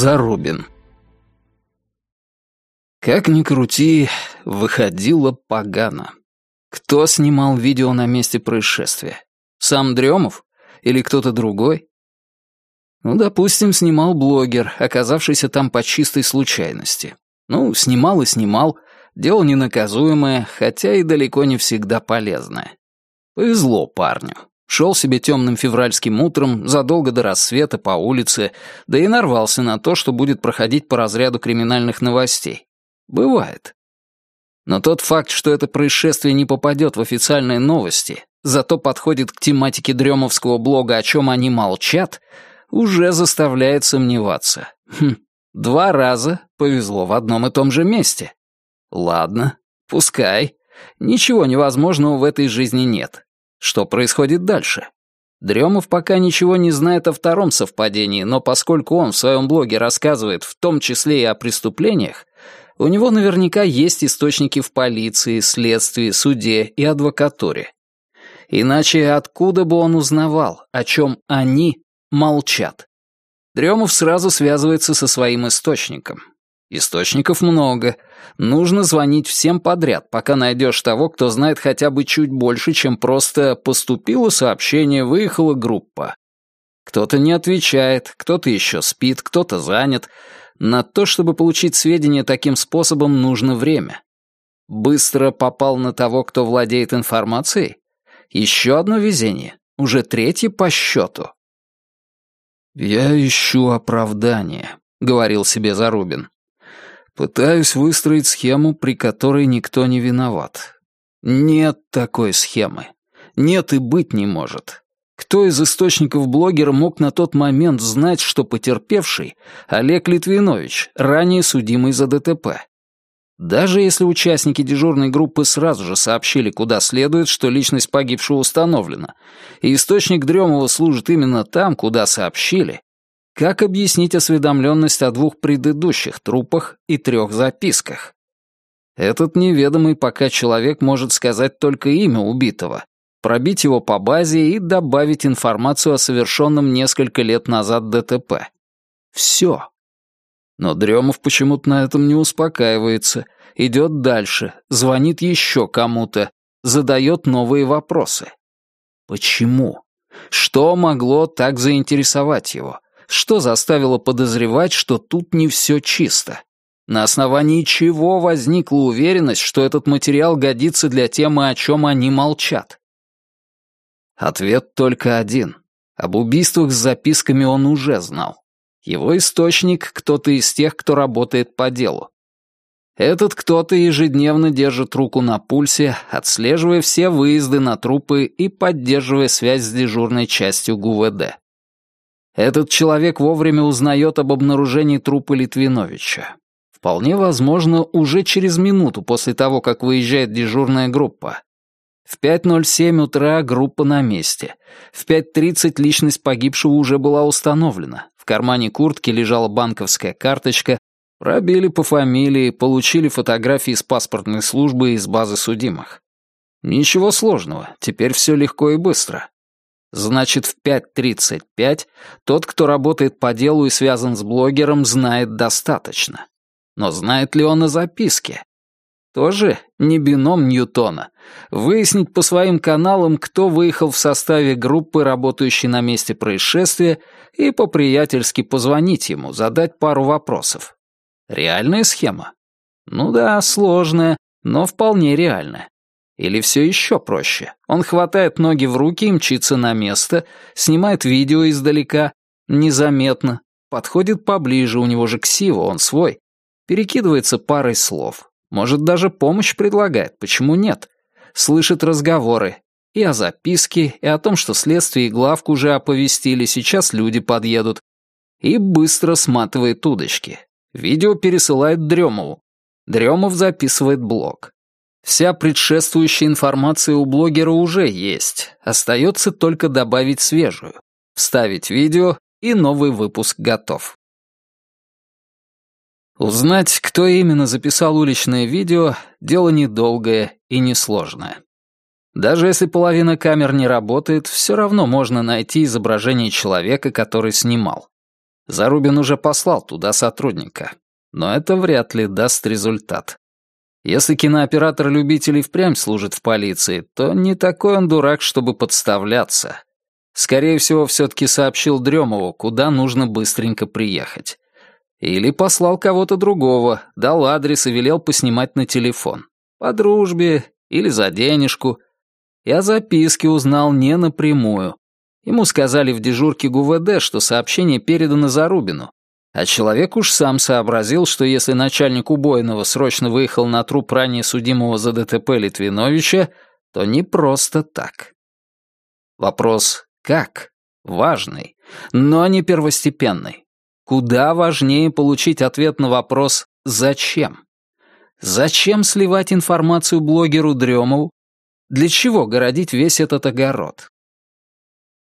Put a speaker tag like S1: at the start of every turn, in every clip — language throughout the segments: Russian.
S1: Зарубин. Как ни крути, выходило погано. Кто снимал видео на месте происшествия? Сам Дремов? Или кто-то другой? Ну, допустим, снимал блогер, оказавшийся там по чистой случайности. Ну, снимал и снимал, дело ненаказуемое, хотя и далеко не всегда полезное. Повезло парню. Шел себе темным февральским утром, задолго до рассвета по улице, да и нарвался на то, что будет проходить по разряду криминальных новостей. Бывает. Но тот факт, что это происшествие не попадет в официальные новости, зато подходит к тематике дремовского блога, о чем они молчат, уже заставляет сомневаться. Хм, два раза повезло в одном и том же месте. Ладно, пускай. Ничего невозможного в этой жизни нет. Что происходит дальше? Дремов пока ничего не знает о втором совпадении, но поскольку он в своем блоге рассказывает в том числе и о преступлениях, у него наверняка есть источники в полиции, следствии, суде и адвокатуре. Иначе откуда бы он узнавал, о чем они молчат? Дремов сразу связывается со своим источником. Источников много. Нужно звонить всем подряд, пока найдешь того, кто знает хотя бы чуть больше, чем просто «поступило сообщение, выехала группа». Кто-то не отвечает, кто-то еще спит, кто-то занят. На то, чтобы получить сведения таким способом, нужно время. Быстро попал на того, кто владеет информацией? Еще одно везение, уже третье по счету. «Я ищу оправдание», — говорил себе Зарубин. Пытаюсь выстроить схему, при которой никто не виноват. Нет такой схемы. Нет и быть не может. Кто из источников блогера мог на тот момент знать, что потерпевший — Олег Литвинович, ранее судимый за ДТП? Даже если участники дежурной группы сразу же сообщили, куда следует, что личность погибшего установлена, и источник Дремова служит именно там, куда сообщили, как объяснить осведомленность о двух предыдущих трупах и трех записках? Этот неведомый пока человек может сказать только имя убитого, пробить его по базе и добавить информацию о совершенном несколько лет назад ДТП. Все. Но Дремов почему-то на этом не успокаивается, идет дальше, звонит еще кому-то, задает новые вопросы. Почему? Что могло так заинтересовать его? Что заставило подозревать, что тут не все чисто? На основании чего возникла уверенность, что этот материал годится для темы, о чем они молчат? Ответ только один. Об убийствах с записками он уже знал. Его источник — кто-то из тех, кто работает по делу. Этот кто-то ежедневно держит руку на пульсе, отслеживая все выезды на трупы и поддерживая связь с дежурной частью ГУВД. Этот человек вовремя узнает об обнаружении трупа Литвиновича. Вполне возможно, уже через минуту после того, как выезжает дежурная группа. В 5.07 утра группа на месте. В 5.30 личность погибшего уже была установлена. В кармане куртки лежала банковская карточка. Пробили по фамилии, получили фотографии с паспортной службы и из базы судимых. Ничего сложного, теперь все легко и быстро. Значит, в 5.35 тот, кто работает по делу и связан с блогером, знает достаточно. Но знает ли он о записке? Тоже не бином Ньютона. Выяснить по своим каналам, кто выехал в составе группы, работающей на месте происшествия, и по-приятельски позвонить ему, задать пару вопросов. Реальная схема? Ну да, сложная, но вполне реальная. Или все еще проще. Он хватает ноги в руки и мчится на место, снимает видео издалека, незаметно, подходит поближе, у него же ксива, он свой, перекидывается парой слов. Может, даже помощь предлагает, почему нет? Слышит разговоры. И о записке, и о том, что следствие и главку уже оповестили, сейчас люди подъедут. И быстро сматывает удочки. Видео пересылает Дремову. Дремов записывает блог. Вся предшествующая информация у блогера уже есть. Остается только добавить свежую, вставить видео, и новый выпуск готов. Узнать, кто именно записал уличное видео, дело недолгое и несложное. Даже если половина камер не работает, все равно можно найти изображение человека, который снимал. Зарубин уже послал туда сотрудника. Но это вряд ли даст результат. Если кинооператор любителей впрямь служит в полиции, то не такой он дурак, чтобы подставляться. Скорее всего, все-таки сообщил Дремову, куда нужно быстренько приехать. Или послал кого-то другого, дал адрес и велел поснимать на телефон. По дружбе или за денежку. Я о записке узнал не напрямую. Ему сказали в дежурке ГУВД, что сообщение передано Зарубину, а человек уж сам сообразил, что если начальник убойного срочно выехал на труп ранее судимого за ДТП Литвиновича, то не просто так. Вопрос «как?» важный, но не первостепенный. Куда важнее получить ответ на вопрос «зачем?». Зачем сливать информацию блогеру Дремову? Для чего городить весь этот огород?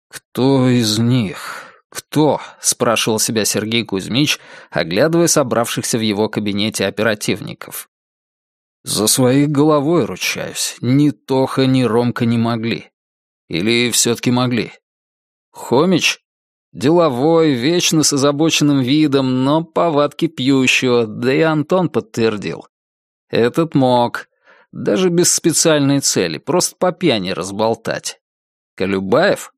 S1: Кто из них? «Кто?» — спрашивал себя Сергей Кузьмич, оглядывая собравшихся в его кабинете оперативников. «За своей головой ручаюсь. Ни Тоха, ни Ромка не могли. Или все-таки могли? Хомич? Деловой, вечно с озабоченным видом, но повадки пьющего, да и Антон подтвердил. Этот мог. Даже без специальной цели, просто по пьяни разболтать. Колюбаев?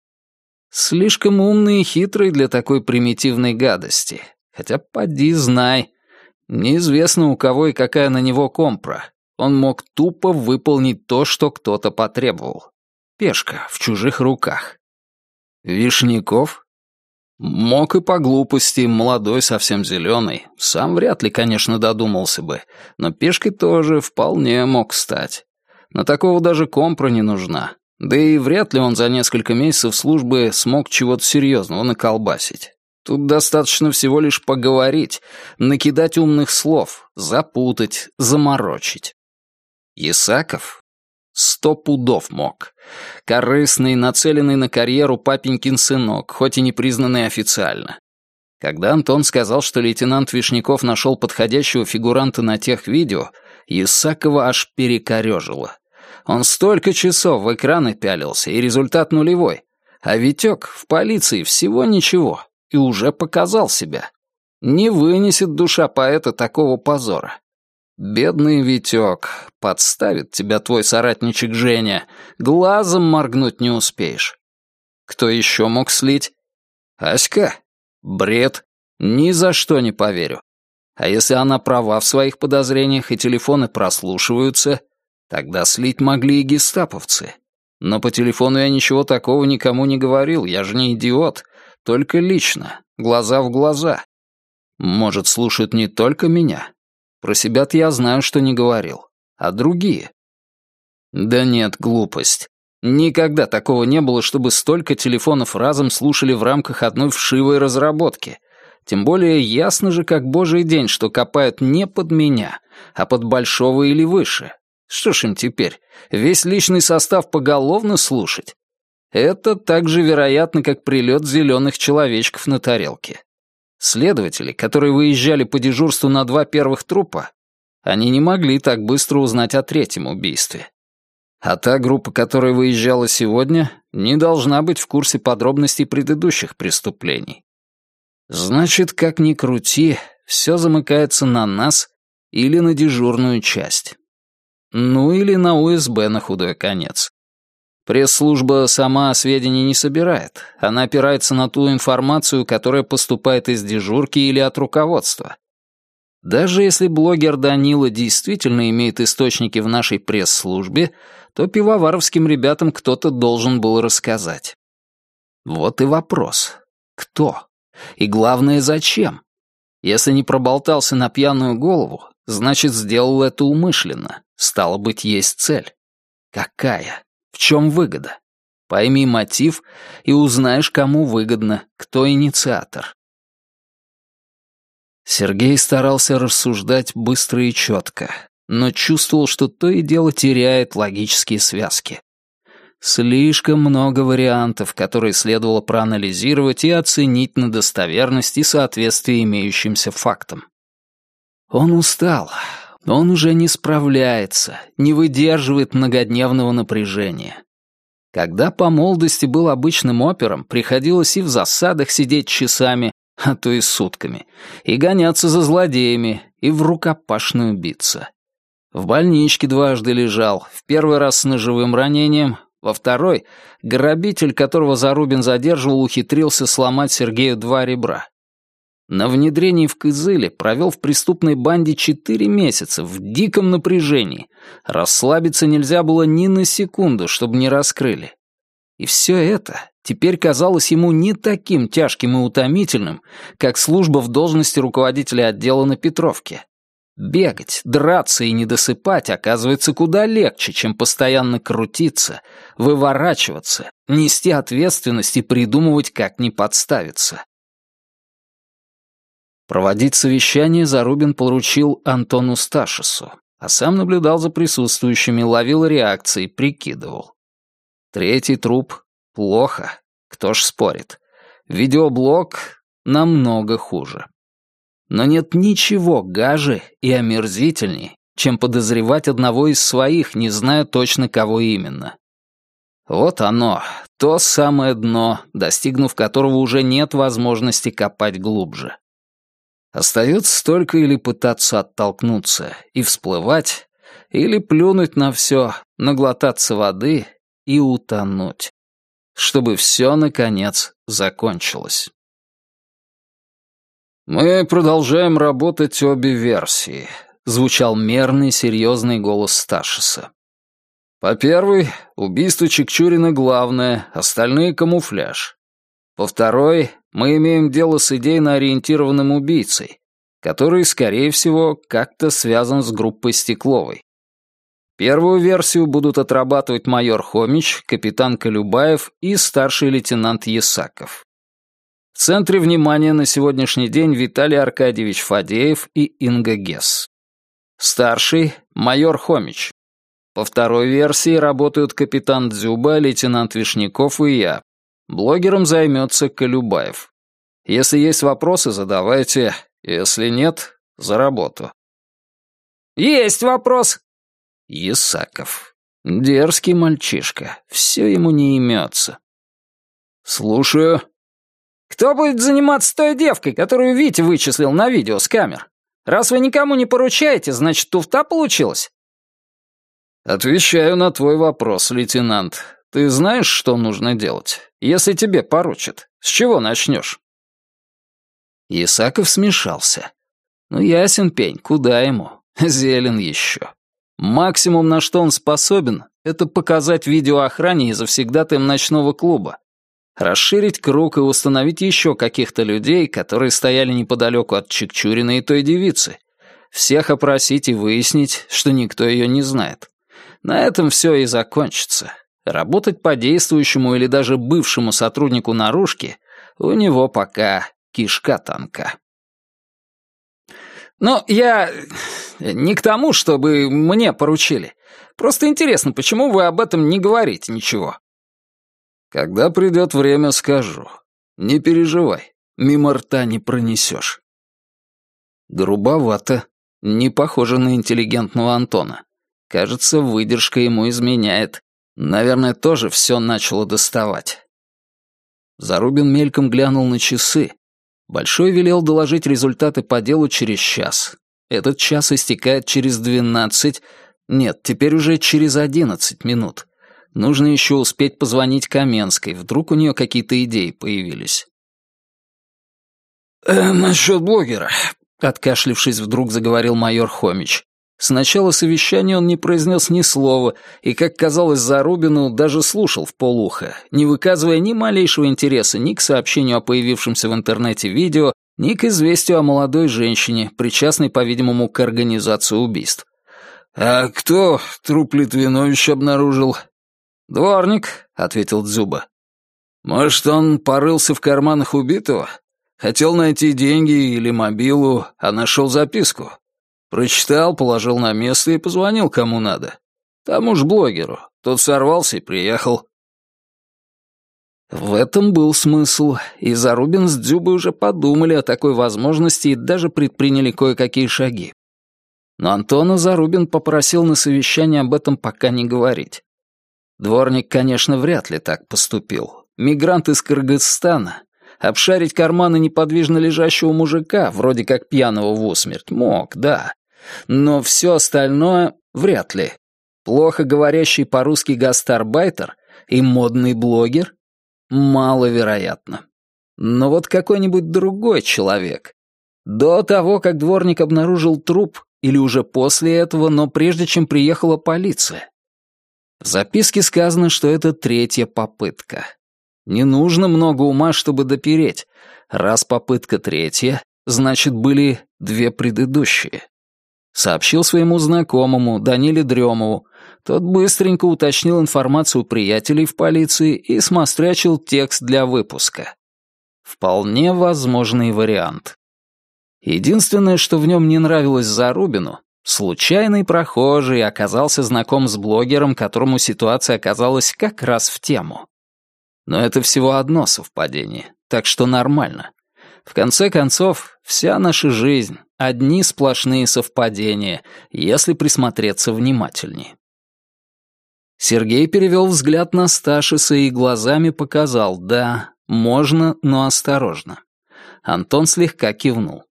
S1: Слишком умный и хитрый для такой примитивной гадости. Хотя поди знай. Неизвестно у кого и какая на него компра. Он мог тупо выполнить то, что кто-то потребовал. Пешка в чужих руках. Вишняков? Мог и по глупости, молодой, совсем зеленый. Сам вряд ли, конечно, додумался бы. Но пешкой тоже вполне мог стать. На такого даже компра не нужна. Да и вряд ли он за несколько месяцев службы смог чего-то серьезного наколбасить. Тут достаточно всего лишь поговорить, накидать умных слов, запутать, заморочить. Исаков? Сто пудов мог. Корыстный, нацеленный на карьеру папенькин сынок, хоть и не признанный официально. Когда Антон сказал, что лейтенант Вишняков нашел подходящего фигуранта на тех видео, Исакова аж перекорежило. Он столько часов в экраны пялился, и результат нулевой. А Витек в полиции всего ничего, и уже показал себя. Не вынесет душа поэта такого позора. Бедный Витек, подставит тебя твой соратничек Женя, глазом моргнуть не успеешь. Кто еще мог слить? Аська? Бред. Ни за что не поверю. А если она права в своих подозрениях и телефоны прослушиваются, Тогда слить могли и гестаповцы. Но по телефону я ничего такого никому не говорил, я же не идиот. Только лично, глаза в глаза. Может, слушают не только меня. Про себя-то я знаю, что не говорил. А другие? Да нет, глупость. Никогда такого не было, чтобы столько телефонов разом слушали в рамках одной вшивой разработки. Тем более ясно же, как божий день, что копают не под меня, а под большого или выше. Что ж им теперь, весь личный состав поголовно слушать? Это так же вероятно, как прилет зеленых человечков на тарелке. Следователи, которые выезжали по дежурству на два первых трупа, они не могли так быстро узнать о третьем убийстве. А та группа, которая выезжала сегодня, не должна быть в курсе подробностей предыдущих преступлений. Значит, как ни крути, все замыкается на нас или на дежурную часть. Ну или на УСБ на худой конец. Пресс-служба сама сведений не собирает. Она опирается на ту информацию, которая поступает из дежурки или от руководства. Даже если блогер Данила действительно имеет источники в нашей пресс-службе, то пивоваровским ребятам кто-то должен был рассказать. Вот и вопрос. Кто? И главное, зачем? Если не проболтался на пьяную голову, значит, сделал это умышленно. Стало быть, есть цель. Какая? В чем выгода? Пойми мотив и узнаешь, кому выгодно, кто инициатор. Сергей старался рассуждать быстро и четко, но чувствовал, что то и дело теряет логические связки. Слишком много вариантов, которые следовало проанализировать и оценить на достоверность и соответствие имеющимся фактам. Он устал, он уже не справляется, не выдерживает многодневного напряжения. Когда по молодости был обычным опером, приходилось и в засадах сидеть часами, а то и сутками, и гоняться за злодеями, и в рукопашную биться. В больничке дважды лежал, в первый раз с ножевым ранением, во второй — грабитель, которого Зарубин задерживал, ухитрился сломать Сергею два ребра. На внедрении в Кызыле провел в преступной банде четыре месяца в диком напряжении. Расслабиться нельзя было ни на секунду, чтобы не раскрыли. И все это теперь казалось ему не таким тяжким и утомительным, как служба в должности руководителя отдела на Петровке. Бегать, драться и не досыпать оказывается куда легче, чем постоянно крутиться, выворачиваться, нести ответственность и придумывать, как не подставиться. Проводить совещание Зарубин поручил Антону Сташису, а сам наблюдал за присутствующими, ловил реакции, прикидывал. Третий труп — плохо, кто ж спорит. Видеоблог намного хуже. Но нет ничего гаже и омерзительней, чем подозревать одного из своих, не зная точно, кого именно. Вот оно, то самое дно, достигнув которого уже нет возможности копать глубже. Остается только или пытаться оттолкнуться и всплывать, или плюнуть на все, наглотаться воды и утонуть, чтобы все, наконец, закончилось. «Мы продолжаем работать обе версии», — звучал мерный, серьезный голос Сташиса. «По первой, убийство Чекчурина главное, остальные — камуфляж. По второй, мы имеем дело с идейно-ориентированным убийцей, который, скорее всего, как-то связан с группой Стекловой. Первую версию будут отрабатывать майор Хомич, капитан Колюбаев и старший лейтенант Есаков. В центре внимания на сегодняшний день Виталий Аркадьевич Фадеев и Инга Гесс. Старший — майор Хомич. По второй версии работают капитан Дзюба, лейтенант Вишняков и я. Блогером займется Колюбаев. Если есть вопросы, задавайте. Если нет, за работу.
S2: «Есть вопрос!»
S1: Есаков. Дерзкий мальчишка, все ему не имется. «Слушаю».
S2: «Кто будет заниматься той девкой, которую Витя вычислил на видео с камер? Раз вы никому не поручаете, значит, туфта получилась?»
S1: «Отвечаю на твой вопрос, лейтенант. Ты знаешь, что нужно делать? Если тебе поручат, с чего начнешь?» Исаков смешался. «Ну, ясен пень, куда ему? Зелен еще. Максимум, на что он способен, это показать видеоохране и завсегдатаем ночного клуба. Расширить круг и установить еще каких-то людей, которые стояли неподалеку от Чикчурина и той девицы. Всех опросить и выяснить, что никто ее не знает. На этом все и закончится. Работать по действующему или даже бывшему сотруднику наружки у него пока кишка танка.
S2: «Ну, я не к тому, чтобы мне поручили. Просто интересно, почему вы об этом не говорите ничего?»
S1: «Когда придет время, скажу. Не переживай, мимо рта не пронесешь». Грубовато, не похоже на интеллигентного Антона. Кажется, выдержка ему изменяет. Наверное, тоже все начало доставать. Зарубин мельком глянул на часы. Большой велел доложить результаты по делу через час. Этот час истекает через двенадцать... Нет, теперь уже через одиннадцать минут. Нужно еще успеть позвонить Каменской, вдруг у нее какие-то идеи появились.
S2: «Э, «Насчет блогера», —
S1: откашлившись, вдруг заговорил майор Хомич. С начала совещания он не произнес ни слова и, как казалось Зарубину, даже слушал в полухо, не выказывая ни малейшего интереса ни к сообщению о появившемся в интернете видео, ни к известию о молодой женщине, причастной, по-видимому, к организации убийств.
S2: «А кто труп Литвинович обнаружил?»
S1: «Дворник», — ответил Дзюба.
S2: «Может, он порылся в карманах убитого? Хотел найти деньги или мобилу, а нашел записку?» Прочитал, положил на место и позвонил кому надо. Тому ж блогеру. Тот сорвался и приехал.
S1: В этом был смысл, и Зарубин с Дзюбой уже подумали о такой возможности и даже предприняли кое-какие шаги. Но Антона Зарубин попросил на совещании об этом пока не говорить. Дворник, конечно, вряд ли так поступил. Мигрант из Кыргызстана, Обшарить карманы неподвижно лежащего мужика, вроде как пьяного в усмерть, мог, да. Но все остальное вряд ли. Плохо говорящий по-русски гастарбайтер и модный блогер? Маловероятно. Но вот какой-нибудь другой человек. До того, как дворник обнаружил труп, или уже после этого, но прежде чем приехала полиция. В записке сказано, что это третья попытка. Не нужно много ума, чтобы допереть. Раз попытка третья, значит, были две предыдущие. Сообщил своему знакомому, Даниле Дремову. Тот быстренько уточнил информацию приятелей в полиции и смострячил текст для выпуска. Вполне возможный вариант. Единственное, что в нем не нравилось Зарубину, случайный прохожий оказался знаком с блогером, которому ситуация оказалась как раз в тему. Но это всего одно совпадение, так что нормально. В конце концов, вся наша жизнь — одни сплошные совпадения, если присмотреться внимательнее. Сергей перевел взгляд на Сташиса и глазами показал «да, можно, но осторожно». Антон слегка кивнул.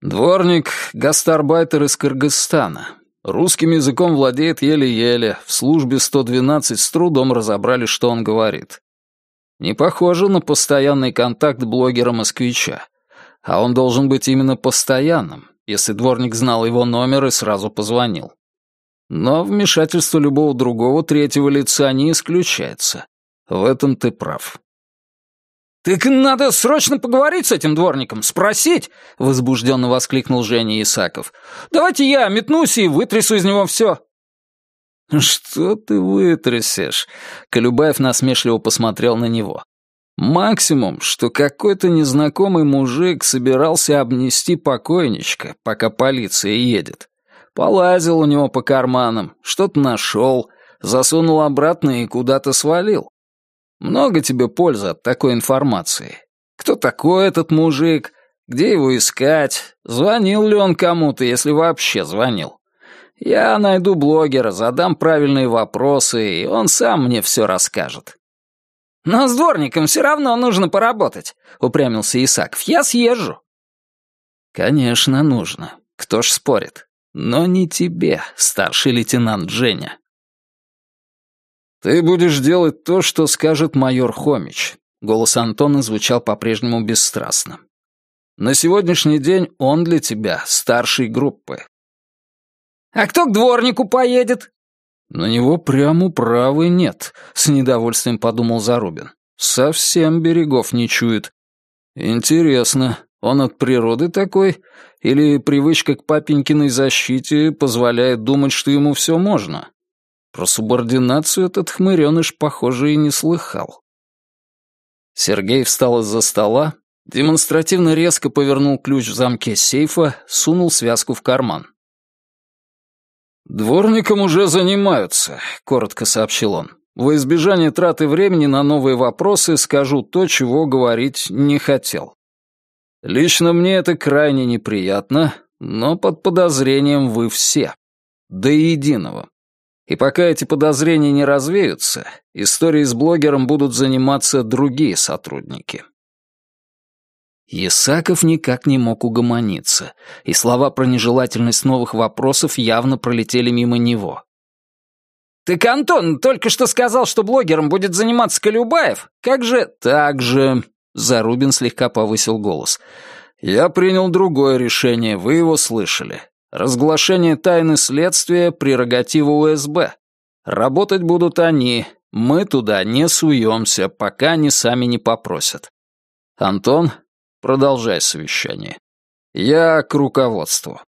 S1: Дворник — гастарбайтер из Кыргызстана. Русским языком владеет еле-еле, в службе 112 с трудом разобрали, что он говорит. Не похоже на постоянный контакт блогера-москвича. А он должен быть именно постоянным, если дворник знал его номер и сразу позвонил. Но вмешательство любого другого третьего лица не исключается. В этом ты прав. «Так надо срочно поговорить с этим дворником, спросить!» — возбужденно воскликнул Женя Исаков. «Давайте я метнусь и вытрясу из него все!» «Что ты вытрясешь?» — Колюбаев насмешливо посмотрел на него. «Максимум, что какой-то незнакомый мужик собирался обнести покойничка, пока полиция едет. Полазил у него по карманам, что-то нашел, засунул обратно и куда-то свалил. Много тебе пользы от такой информации. Кто такой этот мужик? Где его искать? Звонил ли он кому-то, если вообще звонил? Я найду блогера, задам правильные вопросы, и он сам мне все расскажет. «Но с дворником все равно нужно поработать», — упрямился Исаков. «Я съезжу». «Конечно, нужно. Кто ж спорит. Но не тебе, старший лейтенант Женя». «Ты будешь делать то, что скажет майор Хомич», — голос Антона звучал по-прежнему бесстрастно. «На сегодняшний день он для тебя старший группы». «А кто к дворнику поедет?» «На него прямо управы нет», — с недовольствием подумал Зарубин. «Совсем берегов не чует. Интересно, он от природы такой? Или привычка к папенькиной защите позволяет думать, что ему все можно?» Про субординацию этот хмырёныш, похоже, и не слыхал. Сергей встал из-за стола, демонстративно резко повернул ключ в замке сейфа, сунул связку в карман. «Дворником уже занимаются», — коротко сообщил он. «Во избежание траты времени на новые вопросы скажу то, чего говорить не хотел. Лично мне это крайне неприятно, но под подозрением вы все. До единого. И пока эти подозрения не развеются, историей с блогером будут заниматься другие сотрудники. Исаков никак не мог угомониться, и слова про нежелательность новых вопросов явно пролетели мимо него. «Так Антон только что сказал, что блогером будет заниматься Колюбаев. Как же...» «Так же...» — Зарубин слегка повысил голос. «Я принял другое решение, вы его слышали. Разглашение тайны следствия — прерогатива УСБ. Работать будут они, мы туда не суемся, пока они сами не попросят. Антон, продолжай совещание. Я к руководству.